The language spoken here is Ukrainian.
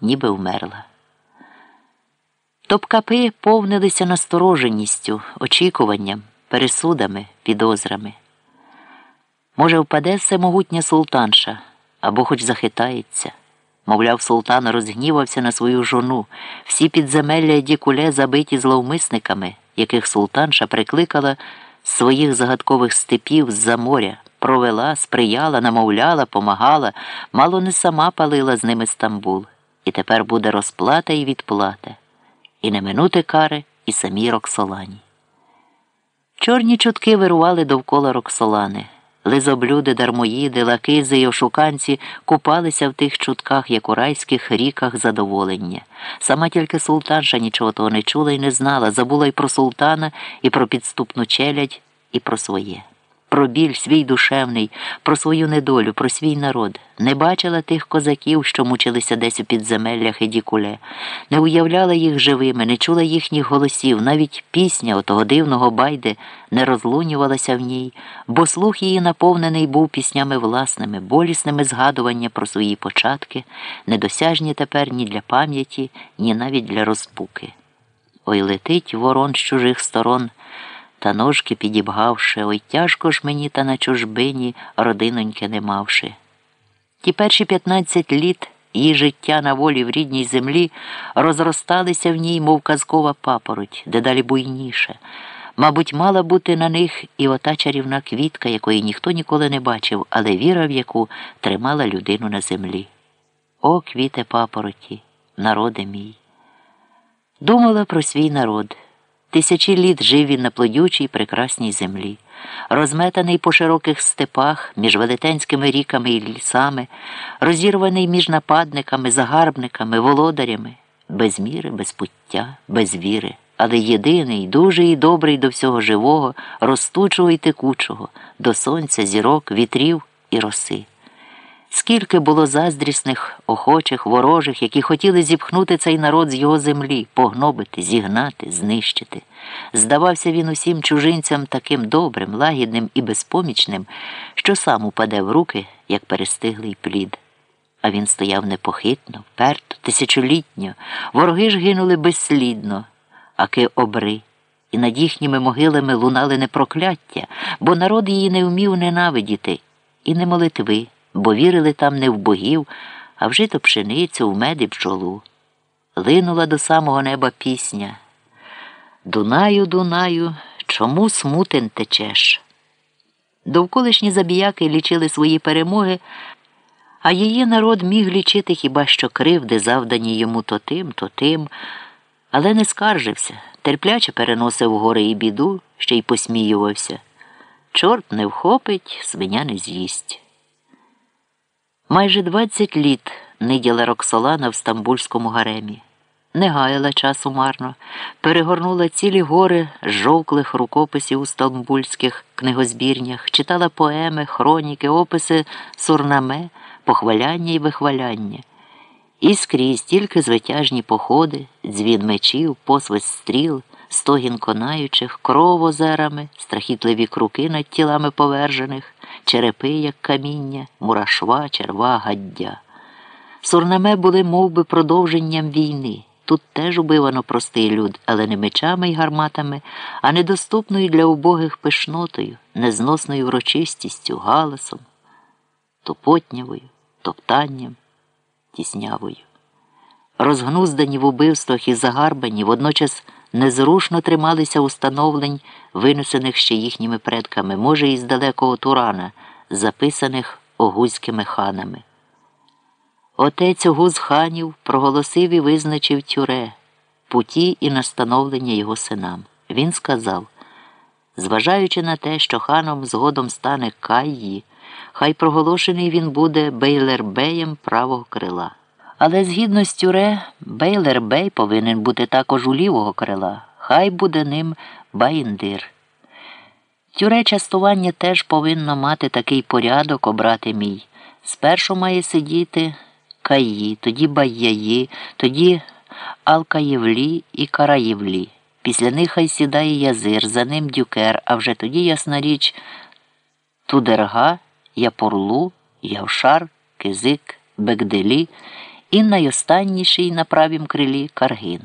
ніби вмерла. Топкапи повнилися настороженістю, очікуванням, пересудами, підозрами. Може, впаде всемогутня султанша або хоч захитається. Мовляв, султан розгнівався на свою жону, всі підземелля дікуле забиті зловмисниками, яких султанша прикликала з своїх загадкових степів з-за моря, провела, сприяла, намовляла, помагала, мало не сама палила з ними Стамбул. І тепер буде розплата і відплата, і не минути кари, і самі Роксолані. Чорні чутки вирували довкола Роксолани. Лизоблюди, дармоїди, лакизи й ошуканці купалися в тих чутках, як у райських ріках задоволення. Сама тільки султанша нічого того не чула і не знала, забула й про султана, і про підступну челядь, і про своє про біль свій душевний, про свою недолю, про свій народ, не бачила тих козаків, що мучилися десь у підземеллях і дікуле, не уявляла їх живими, не чула їхніх голосів, навіть пісня отого дивного байди не розлунювалася в ній, бо слух її наповнений був піснями власними, болісними згадування про свої початки, недосяжні тепер ні для пам'яті, ні навіть для розпуки. Ой летить ворон з чужих сторон та ножки підібгавши, ой тяжко ж мені та на чужбині родиноньки не мавши. Ті перші п'ятнадцять літ її життя на волі в рідній землі розросталися в ній, мов казкова папороть, дедалі буйніше. Мабуть, мала бути на них і ота чарівна квітка, якої ніхто ніколи не бачив, але віра, в яку тримала людину на землі. О, квіте папороті, народе мій. Думала про свій народ. Тисячі літ жив він на плодючій прекрасній землі, розметаний по широких степах між велетенськими ріками і лісами, розірваний між нападниками, загарбниками, володарями, без міри, без пуття, без віри, але єдиний, дуже і добрий до всього живого, ростучого і текучого, до сонця, зірок, вітрів і роси. Скільки було заздрісних, охочих, ворожих, які хотіли зіпхнути цей народ з його землі, погнобити, зігнати, знищити. Здавався він усім чужинцям таким добрим, лагідним і безпомічним, що сам упаде в руки, як перестиглий плід. А він стояв непохитно, вперто, тисячолітньо, вороги ж гинули безслідно, аки обри, і над їхніми могилами лунали не прокляття, бо народ її не вмів ненавидіти, і не молитви бо вірили там не в богів, а в жито пшеницю, в мед і бджолу. Линула до самого неба пісня. Дунаю, Дунаю, чому смутен течеш? Довколишні забіяки лічили свої перемоги, а її народ міг лічити хіба що кривди, завдані йому то тим, то тим, але не скаржився, терпляче переносив гори і біду, ще й посміювався. Чорт не вхопить, свиня не з'їсть. Майже двадцять літ ниділа Роксолана в стамбульському гаремі. Не гаяла часу марно, перегорнула цілі гори жовклих рукописів у стамбульських книгозбірнях, читала поеми, хроніки, описи сурнаме, похваляння і вихваляння. І скрізь тільки звитяжні походи, дзвін мечів, посвист стріл, стогін конаючих, кров озерами, страхітливі круки над тілами повержених черепи, як каміння, мурашва, черва, гаддя. Сурнаме були мов би, продовженням війни. Тут теж убивано простий люд, але не мечами й гарматами, а недоступною для убогих пишнотою, незносною урочистістю, галасом, топотнявою, топтанням, тіснявою. Розгнуздані в убивствах і загарбані, водночас незрушно трималися установлень, винесених ще їхніми предками, може, із далекого Турана, записаних огузькими ханами. Отець огуз ханів проголосив і визначив тюре, путі і настановлення його синам. Він сказав зважаючи на те, що ханом згодом стане Кайї, хай проголошений він буде бейлербеєм правого крила. Але згідно з тюре, Бейлер Бей повинен бути також у лівого крила, хай буде ним Баїндир. Тюре частування теж повинно мати такий порядок, обрати мій. Спершу має сидіти Каї, тоді Баяї, тоді Алкаєвлі і Караєвлі. Після них хай сідає язир, за ним дюкер, а вже тоді, ясна річ, Тудерга, Япорлу, Явшар, Кизик, Бекделі і найостанніший на правім крилі Каргин.